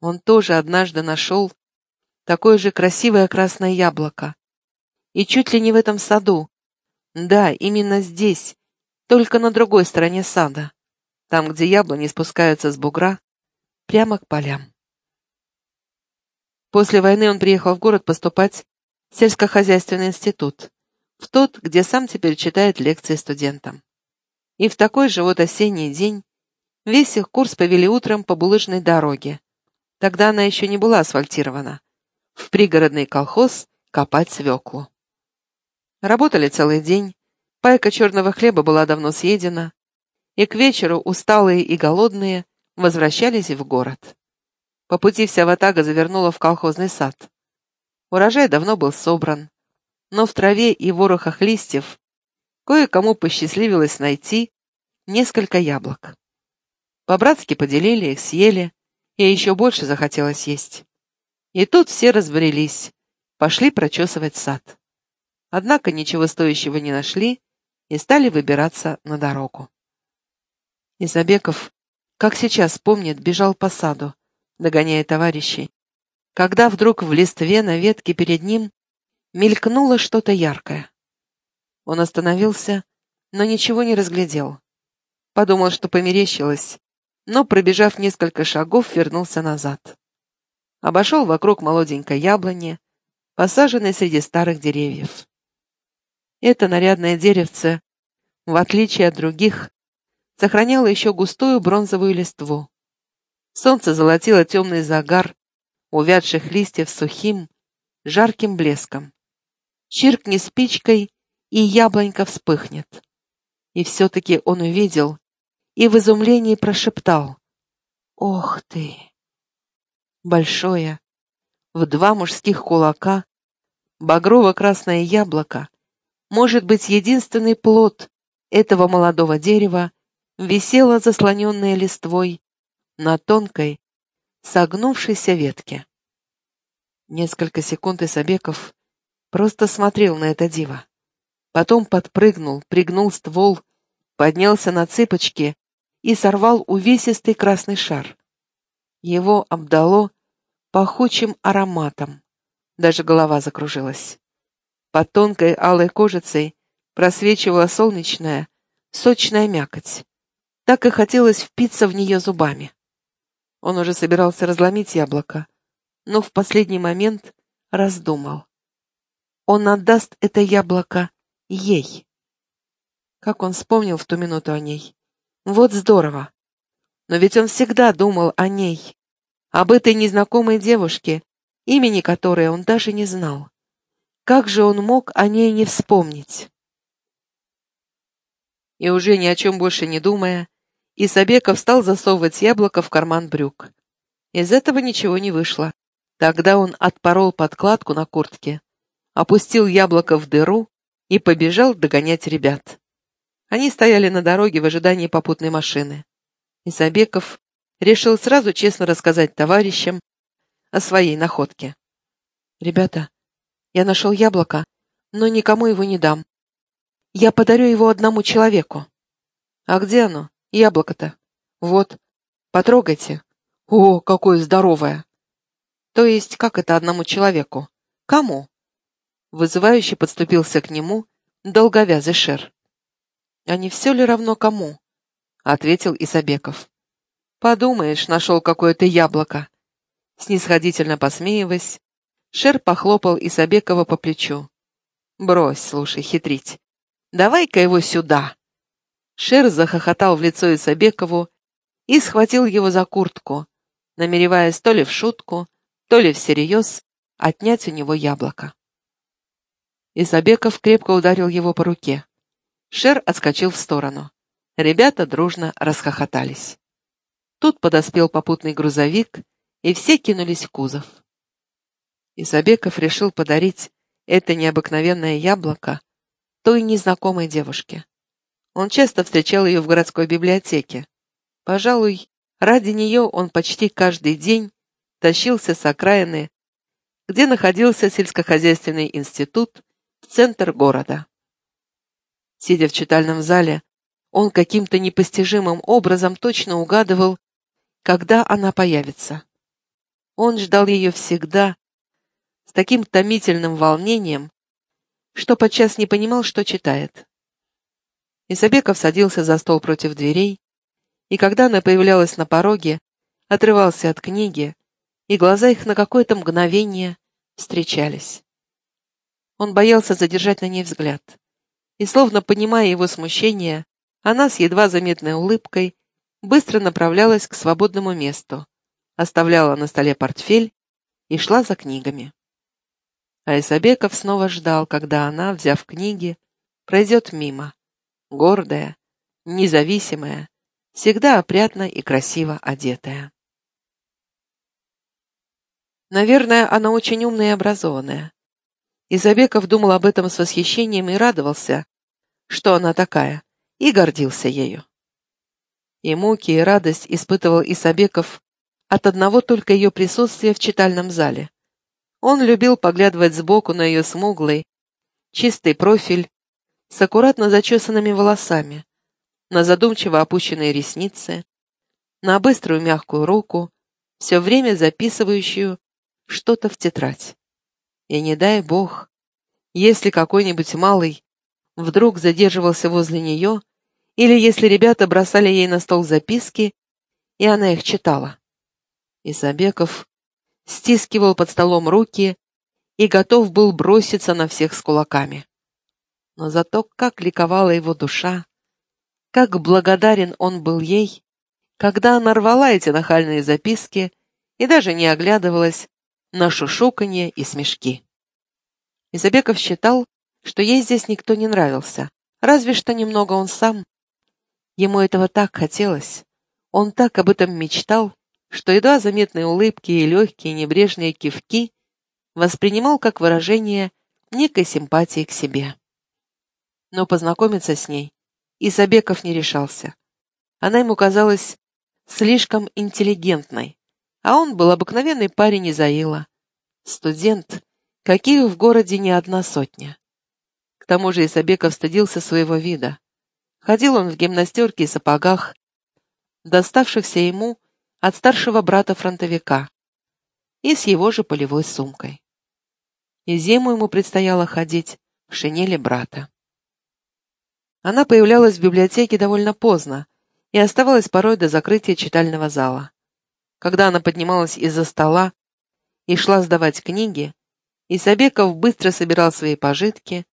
Он тоже однажды нашел такое же красивое красное яблоко. И чуть ли не в этом саду. Да, именно здесь, только на другой стороне сада, там, где яблони спускаются с бугра, прямо к полям. После войны он приехал в город поступать в сельскохозяйственный институт, в тот, где сам теперь читает лекции студентам. И в такой же вот осенний день весь их курс повели утром по булыжной дороге. Тогда она еще не была асфальтирована. В пригородный колхоз копать свеклу. Работали целый день, пайка черного хлеба была давно съедена, и к вечеру, усталые и голодные, возвращались в город. По пути вся ватага завернула в колхозный сад. Урожай давно был собран, но в траве и ворохах листьев кое-кому посчастливилось найти несколько яблок. По-братски поделили их, съели, и еще больше захотелось есть. И тут все разбрелись, пошли прочесывать сад. Однако ничего стоящего не нашли и стали выбираться на дорогу. Изабеков, как сейчас помнит, бежал по саду, догоняя товарищей, когда вдруг в листве на ветке перед ним мелькнуло что-то яркое. Он остановился, но ничего не разглядел. Подумал, что померещилось, но, пробежав несколько шагов, вернулся назад. Обошел вокруг молоденькой яблони, посаженной среди старых деревьев. Это нарядное деревце, в отличие от других, сохраняло еще густую бронзовую листву. Солнце золотило темный загар увядших листьев сухим, жарким блеском. Чиркни спичкой, и яблонька вспыхнет. И все-таки он увидел и в изумлении прошептал. «Ох ты!» Большое, в два мужских кулака, багрово-красное яблоко, может быть, единственный плод этого молодого дерева, висело заслоненное листвой на тонкой, согнувшейся ветке. Несколько секунд Исабеков Просто смотрел на это диво. Потом подпрыгнул, пригнул ствол, поднялся на цыпочки и сорвал увесистый красный шар. Его обдало пахучим ароматом. Даже голова закружилась. Под тонкой алой кожицей просвечивала солнечная, сочная мякоть. Так и хотелось впиться в нее зубами. Он уже собирался разломить яблоко, но в последний момент раздумал он отдаст это яблоко ей. Как он вспомнил в ту минуту о ней. Вот здорово. Но ведь он всегда думал о ней, об этой незнакомой девушке, имени которой он даже не знал. Как же он мог о ней не вспомнить? И уже ни о чем больше не думая, Исабеков стал засовывать яблоко в карман брюк. Из этого ничего не вышло. Тогда он отпорол подкладку на куртке, опустил яблоко в дыру и побежал догонять ребят. Они стояли на дороге в ожидании попутной машины. Исабеков решил сразу честно рассказать товарищам о своей находке. «Ребята, я нашел яблоко, но никому его не дам. Я подарю его одному человеку». «А где оно, яблоко-то?» «Вот, потрогайте». «О, какое здоровое!» «То есть, как это одному человеку? Кому?» Вызывающе подступился к нему долговязый шер. «А не все ли равно кому?» — ответил Исабеков. «Подумаешь, нашел какое-то яблоко». Снисходительно посмеиваясь, Шер похлопал Исабекова по плечу. «Брось, слушай, хитрить. Давай-ка его сюда!» Шер захохотал в лицо Исабекову и схватил его за куртку, намереваясь то ли в шутку, то ли всерьез отнять у него яблоко. Исабеков крепко ударил его по руке. Шер отскочил в сторону. Ребята дружно расхохотались. Тут подоспел попутный грузовик, и все кинулись в кузов. Исабеков решил подарить это необыкновенное яблоко той незнакомой девушке. Он часто встречал ее в городской библиотеке. Пожалуй, ради нее он почти каждый день тащился с окраины, где находился сельскохозяйственный институт, центр города. Сидя в читальном зале, он каким-то непостижимым образом точно угадывал, когда она появится. Он ждал ее всегда, с таким томительным волнением, что подчас не понимал, что читает. Исабеков садился за стол против дверей, и когда она появлялась на пороге, отрывался от книги, и глаза их на какое-то мгновение встречались. Он боялся задержать на ней взгляд, и, словно понимая его смущение, она с едва заметной улыбкой быстро направлялась к свободному месту, оставляла на столе портфель и шла за книгами. А Исабеков снова ждал, когда она, взяв книги, пройдет мимо, гордая, независимая, всегда опрятно и красиво одетая. Наверное, она очень умная и образованная. Изабеков думал об этом с восхищением и радовался, что она такая, и гордился ею. И муки, и радость испытывал Исабеков от одного только ее присутствия в читальном зале. Он любил поглядывать сбоку на ее смуглый, чистый профиль с аккуратно зачесанными волосами, на задумчиво опущенные ресницы, на быструю мягкую руку, все время записывающую что-то в тетрадь. И не дай бог, если какой-нибудь малый вдруг задерживался возле нее, или если ребята бросали ей на стол записки, и она их читала. Исабеков стискивал под столом руки и готов был броситься на всех с кулаками. Но зато как ликовала его душа, как благодарен он был ей, когда она рвала эти нахальные записки и даже не оглядывалась на шушуканье и смешки. Изабеков считал, что ей здесь никто не нравился, разве что немного он сам. Ему этого так хотелось, он так об этом мечтал, что едва заметные улыбки и легкие небрежные кивки воспринимал как выражение некой симпатии к себе. Но познакомиться с ней Исабеков не решался. Она ему казалась слишком интеллигентной, а он был обыкновенный парень из Аила. Студент, каких в городе не одна сотня. К тому же Исабеков стыдился своего вида. Ходил он в гимнастерке и сапогах, доставшихся ему от старшего брата-фронтовика и с его же полевой сумкой. И зиму ему предстояло ходить в шинели брата. Она появлялась в библиотеке довольно поздно и оставалась порой до закрытия читального зала. Когда она поднималась из-за стола и шла сдавать книги, Исабеков быстро собирал свои пожитки,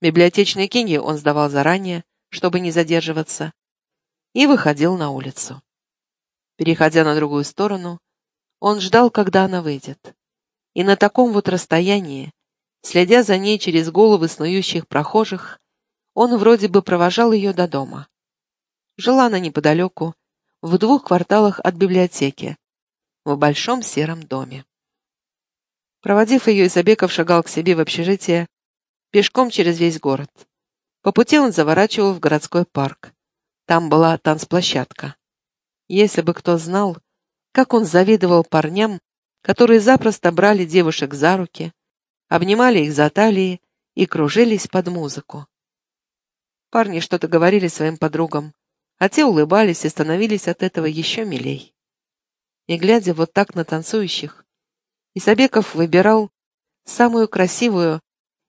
библиотечные книги он сдавал заранее, чтобы не задерживаться, и выходил на улицу. Переходя на другую сторону, он ждал, когда она выйдет. И на таком вот расстоянии, следя за ней через головы снующих прохожих, он вроде бы провожал ее до дома. Жила она неподалеку, в двух кварталах от библиотеки, в большом сером доме. Проводив ее, Изабеков шагал к себе в общежитие пешком через весь город. По пути он заворачивал в городской парк. Там была танцплощадка. Если бы кто знал, как он завидовал парням, которые запросто брали девушек за руки, обнимали их за талии и кружились под музыку. Парни что-то говорили своим подругам, а те улыбались и становились от этого еще милей. И глядя вот так на танцующих, Исабеков выбирал самую красивую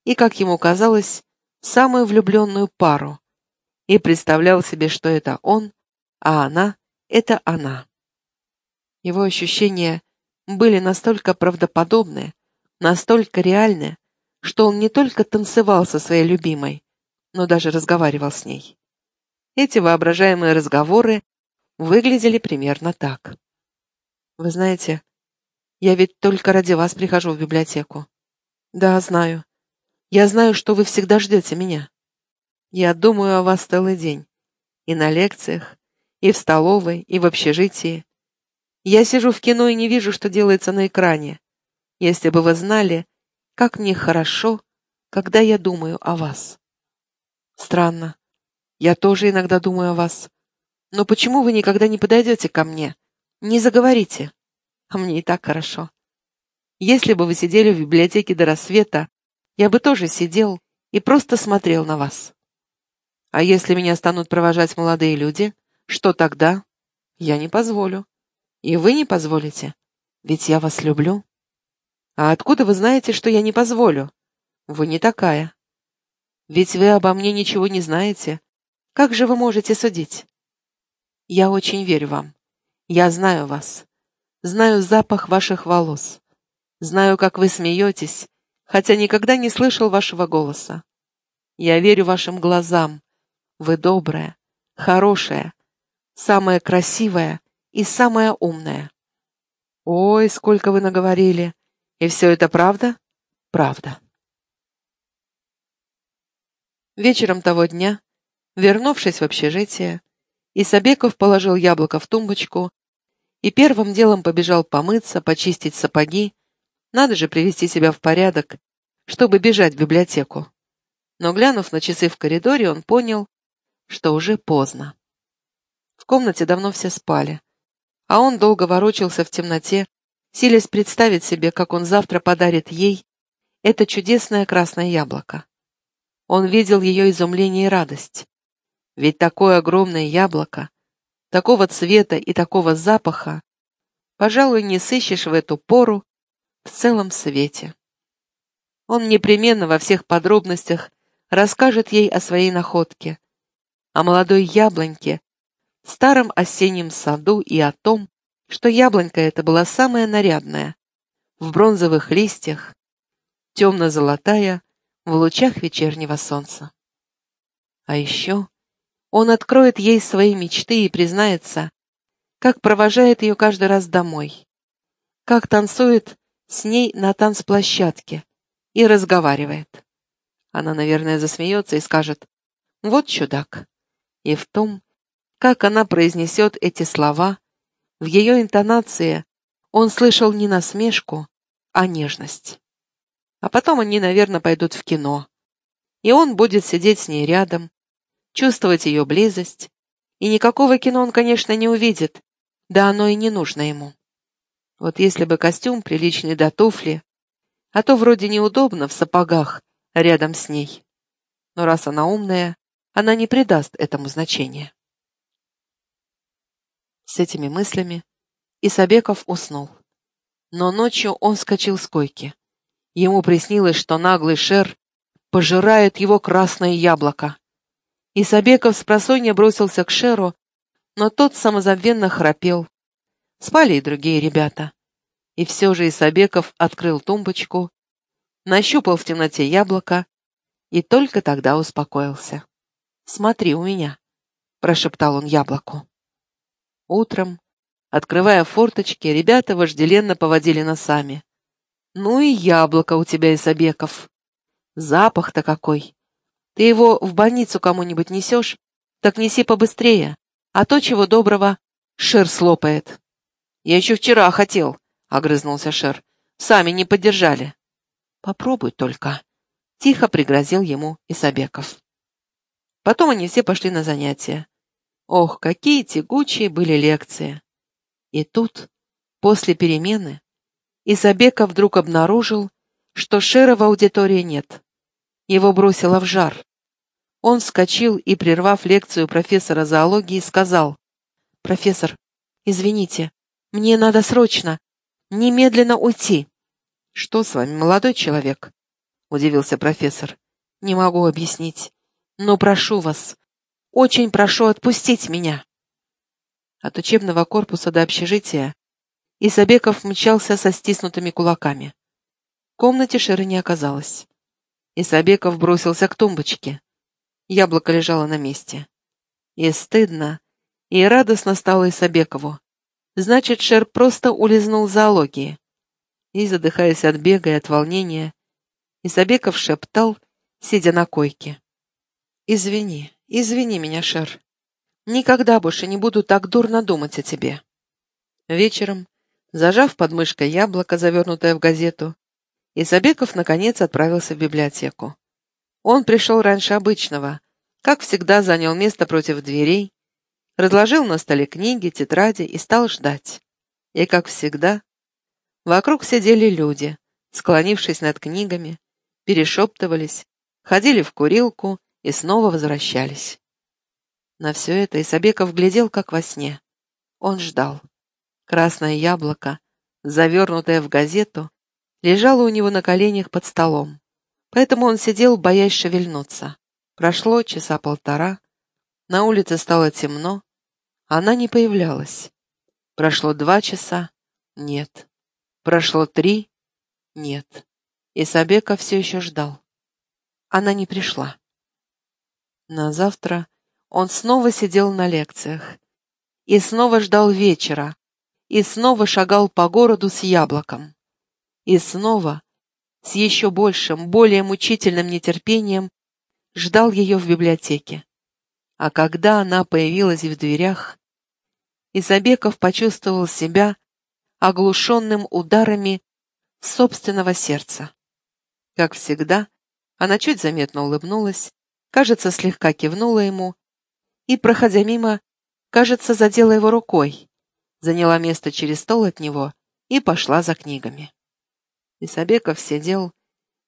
и, как ему казалось, самую влюбленную пару и представлял себе, что это он, а она это она. Его ощущения были настолько правдоподобны, настолько реальны, что он не только танцевал со своей любимой, но даже разговаривал с ней. Эти воображаемые разговоры выглядели примерно так. «Вы знаете, я ведь только ради вас прихожу в библиотеку». «Да, знаю. Я знаю, что вы всегда ждете меня. Я думаю о вас целый день. И на лекциях, и в столовой, и в общежитии. Я сижу в кино и не вижу, что делается на экране. Если бы вы знали, как мне хорошо, когда я думаю о вас. Странно. Я тоже иногда думаю о вас. Но почему вы никогда не подойдете ко мне? Не заговорите. А мне и так хорошо. Если бы вы сидели в библиотеке до рассвета, я бы тоже сидел и просто смотрел на вас. А если меня станут провожать молодые люди, что тогда? Я не позволю. И вы не позволите. Ведь я вас люблю. А откуда вы знаете, что я не позволю? Вы не такая. Ведь вы обо мне ничего не знаете. Как же вы можете судить? Я очень верю вам. Я знаю вас. Знаю запах ваших волос. Знаю, как вы смеетесь, хотя никогда не слышал вашего голоса. Я верю вашим глазам. Вы добрая, хорошая, самая красивая и самая умная. Ой, сколько вы наговорили. И все это правда? Правда. Вечером того дня, вернувшись в общежитие, Исабеков положил яблоко в тумбочку и первым делом побежал помыться, почистить сапоги. Надо же привести себя в порядок, чтобы бежать в библиотеку. Но, глянув на часы в коридоре, он понял, что уже поздно. В комнате давно все спали, а он долго ворочался в темноте, силясь представить себе, как он завтра подарит ей это чудесное красное яблоко. Он видел ее изумление и радость. Ведь такое огромное яблоко, такого цвета и такого запаха, пожалуй, не сыщешь в эту пору в целом свете. Он непременно во всех подробностях расскажет ей о своей находке, о молодой яблоньке, старом осеннем саду и о том, что яблонька эта была самая нарядная, в бронзовых листьях, темно-золотая, в лучах вечернего солнца. А еще он откроет ей свои мечты и признается, как провожает ее каждый раз домой, как танцует с ней на танцплощадке и разговаривает. Она, наверное, засмеется и скажет «Вот чудак». И в том, как она произнесет эти слова, в ее интонации он слышал не насмешку, а нежность. А потом они, наверное, пойдут в кино. И он будет сидеть с ней рядом, чувствовать ее близость. И никакого кино он, конечно, не увидит, да оно и не нужно ему. Вот если бы костюм приличный до туфли, а то вроде неудобно в сапогах рядом с ней. Но раз она умная, она не придаст этому значения. С этими мыслями Исабеков уснул. Но ночью он вскочил с койки. Ему приснилось, что наглый шер пожирает его красное яблоко. Исабеков с просонья бросился к шеру, но тот самозабвенно храпел. Спали и другие ребята. И все же Исабеков открыл тумбочку, нащупал в темноте яблоко и только тогда успокоился. «Смотри у меня», — прошептал он яблоку. Утром, открывая форточки, ребята вожделенно поводили носами. «Ну и яблоко у тебя, Исабеков! Запах-то какой! Ты его в больницу кому-нибудь несешь? Так неси побыстрее, а то, чего доброго, Шер слопает». «Я еще вчера хотел», — огрызнулся Шер. «Сами не поддержали». «Попробуй только», — тихо пригрозил ему Исабеков. Потом они все пошли на занятия. Ох, какие тягучие были лекции! И тут, после перемены, Исабека вдруг обнаружил, что Шера в аудитории нет. Его бросило в жар. Он вскочил и, прервав лекцию профессора зоологии, сказал, «Профессор, извините, мне надо срочно, немедленно уйти». «Что с вами, молодой человек?» — удивился профессор. «Не могу объяснить, но прошу вас, очень прошу отпустить меня. От учебного корпуса до общежития Исабеков мчался со стиснутыми кулаками. В комнате Шеры не оказалось. Исабеков бросился к тумбочке. Яблоко лежало на месте. И стыдно, и радостно стало Исабекову. Значит, Шер просто улизнул в зоологии. И, задыхаясь от бега и от волнения, Исабеков шептал, сидя на койке. «Извини, Извини меня, Шер. Никогда больше не буду так дурно думать о тебе. Вечером, зажав под мышкой яблоко, завернутое в газету, Исабеков, наконец, отправился в библиотеку. Он пришел раньше обычного, как всегда занял место против дверей, разложил на столе книги, тетради и стал ждать. И, как всегда, вокруг сидели люди, склонившись над книгами, перешептывались, ходили в курилку и снова возвращались. На все это Исабеков глядел, как во сне. Он ждал. Красное яблоко завернутая в газету, лежала у него на коленях под столом. Поэтому он сидел, боясь шевельнуться. Прошло часа полтора, на улице стало темно, она не появлялась. Прошло два часа, нет. Прошло три, нет. И Сабека все еще ждал. Она не пришла. На завтра он снова сидел на лекциях и снова ждал вечера, и снова шагал по городу с яблоком. И снова, с еще большим, более мучительным нетерпением, ждал ее в библиотеке. А когда она появилась в дверях, Изабеков почувствовал себя оглушенным ударами собственного сердца. Как всегда, она чуть заметно улыбнулась, кажется, слегка кивнула ему и, проходя мимо, кажется, задела его рукой, заняла место через стол от него и пошла за книгами. Исабеков сидел,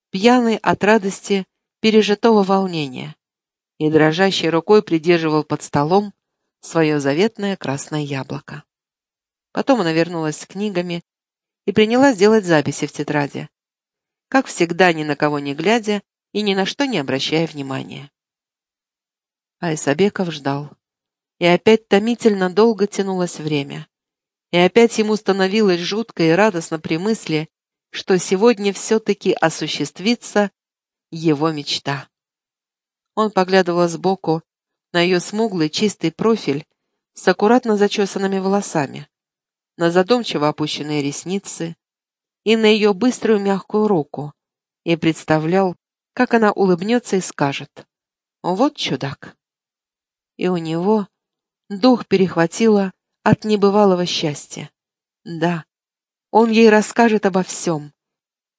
пьяный от радости пережитого волнения, и дрожащей рукой придерживал под столом свое заветное красное яблоко. Потом она вернулась с книгами и принялась делать записи в тетради, как всегда ни на кого не глядя и ни на что не обращая внимания. Айсабеков ждал. И опять томительно долго тянулось время. И опять ему становилось жутко и радостно при мысли, что сегодня все-таки осуществится его мечта. Он поглядывал сбоку на ее смуглый чистый профиль с аккуратно зачесанными волосами, на задумчиво опущенные ресницы и на ее быструю мягкую руку, и представлял, как она улыбнется и скажет «Вот чудак». И у него дух перехватило от небывалого счастья. Да, он ей расскажет обо всем.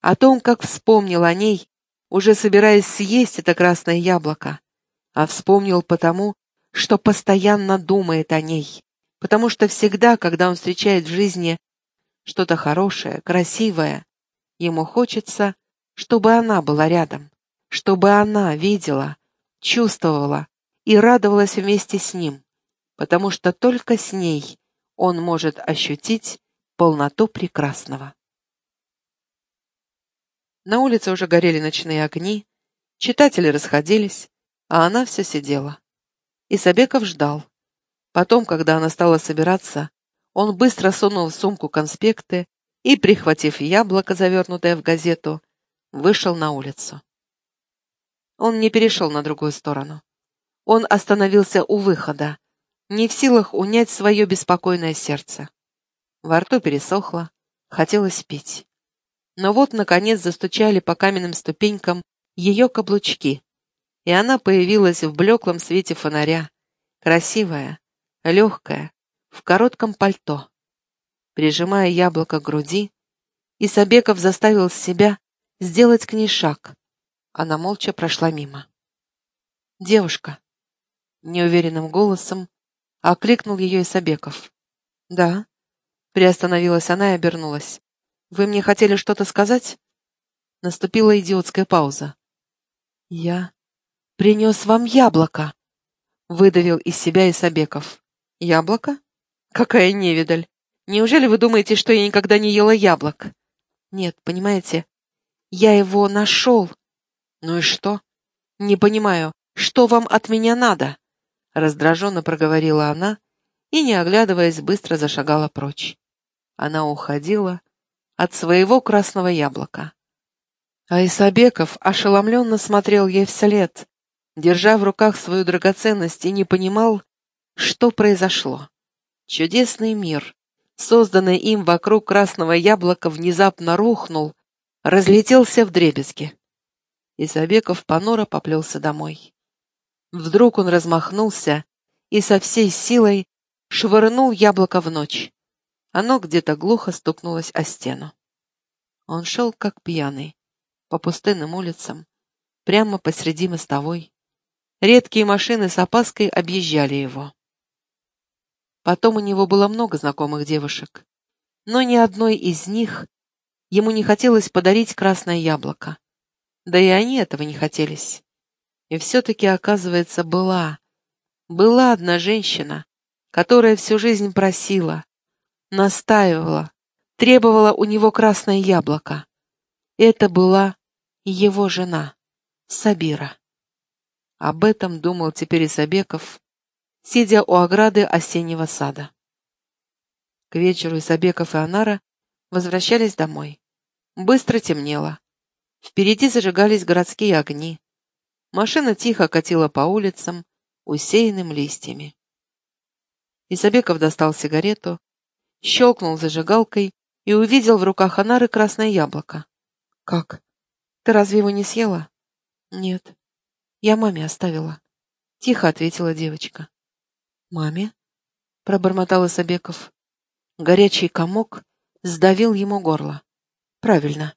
О том, как вспомнил о ней, уже собираясь съесть это красное яблоко. А вспомнил потому, что постоянно думает о ней. Потому что всегда, когда он встречает в жизни что-то хорошее, красивое, ему хочется, чтобы она была рядом, чтобы она видела, чувствовала и радовалась вместе с ним потому что только с ней он может ощутить полноту прекрасного. На улице уже горели ночные огни, читатели расходились, а она все сидела. И Сабеков ждал. Потом, когда она стала собираться, он быстро сунул в сумку конспекты и, прихватив яблоко, завернутое в газету, вышел на улицу. Он не перешел на другую сторону. Он остановился у выхода, не в силах унять свое беспокойное сердце. Во рту пересохло, хотелось пить. Но вот, наконец, застучали по каменным ступенькам ее каблучки, и она появилась в блеклом свете фонаря, красивая, легкая, в коротком пальто. Прижимая яблоко к груди, Исабеков заставил себя сделать к ней шаг. Она молча прошла мимо. «Девушка», — неуверенным голосом Окликнул ее Исабеков. «Да». Приостановилась она и обернулась. «Вы мне хотели что-то сказать?» Наступила идиотская пауза. «Я принес вам яблоко», — выдавил из себя Исабеков. «Яблоко? Какая невидаль! Неужели вы думаете, что я никогда не ела яблок?» «Нет, понимаете, я его нашел». «Ну и что?» «Не понимаю, что вам от меня надо?» Раздраженно проговорила она и, не оглядываясь, быстро зашагала прочь. Она уходила от своего красного яблока. А Исабеков ошеломленно смотрел ей вслед, держа в руках свою драгоценность, и не понимал, что произошло. Чудесный мир, созданный им вокруг красного яблока, внезапно рухнул, разлетелся в дребезги. Исабеков понуро поплелся домой. Вдруг он размахнулся и со всей силой швырнул яблоко в ночь. Оно где-то глухо стукнулось о стену. Он шел как пьяный, по пустынным улицам, прямо посреди мостовой. Редкие машины с опаской объезжали его. Потом у него было много знакомых девушек, но ни одной из них ему не хотелось подарить красное яблоко. Да и они этого не хотелись. И все-таки, оказывается, была. Была одна женщина, которая всю жизнь просила, настаивала, требовала у него красное яблоко. Это была его жена, Сабира. Об этом думал теперь Исабеков, сидя у ограды осеннего сада. К вечеру Исабеков и Анара возвращались домой. Быстро темнело. Впереди зажигались городские огни. Машина тихо катила по улицам, усеянным листьями. Исабеков достал сигарету, щелкнул зажигалкой и увидел в руках Анары красное яблоко. «Как? Ты разве его не съела?» «Нет. Я маме оставила», — тихо ответила девочка. «Маме?» — пробормотал Исабеков. Горячий комок сдавил ему горло. «Правильно.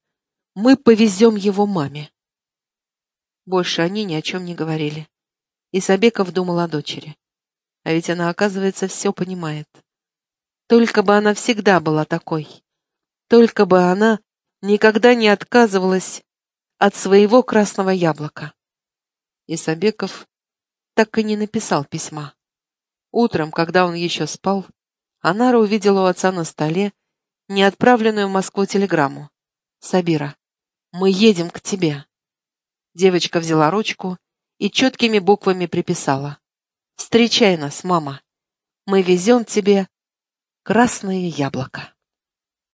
Мы повезем его маме». Больше они ни о чем не говорили. Исабеков думал о дочери. А ведь она, оказывается, все понимает. Только бы она всегда была такой. Только бы она никогда не отказывалась от своего красного яблока. Исабеков так и не написал письма. Утром, когда он еще спал, Анара увидела у отца на столе неотправленную в Москву телеграмму. «Сабира, мы едем к тебе». Девочка взяла ручку и четкими буквами приписала. «Встречай нас, мама. Мы везем тебе красное яблоко».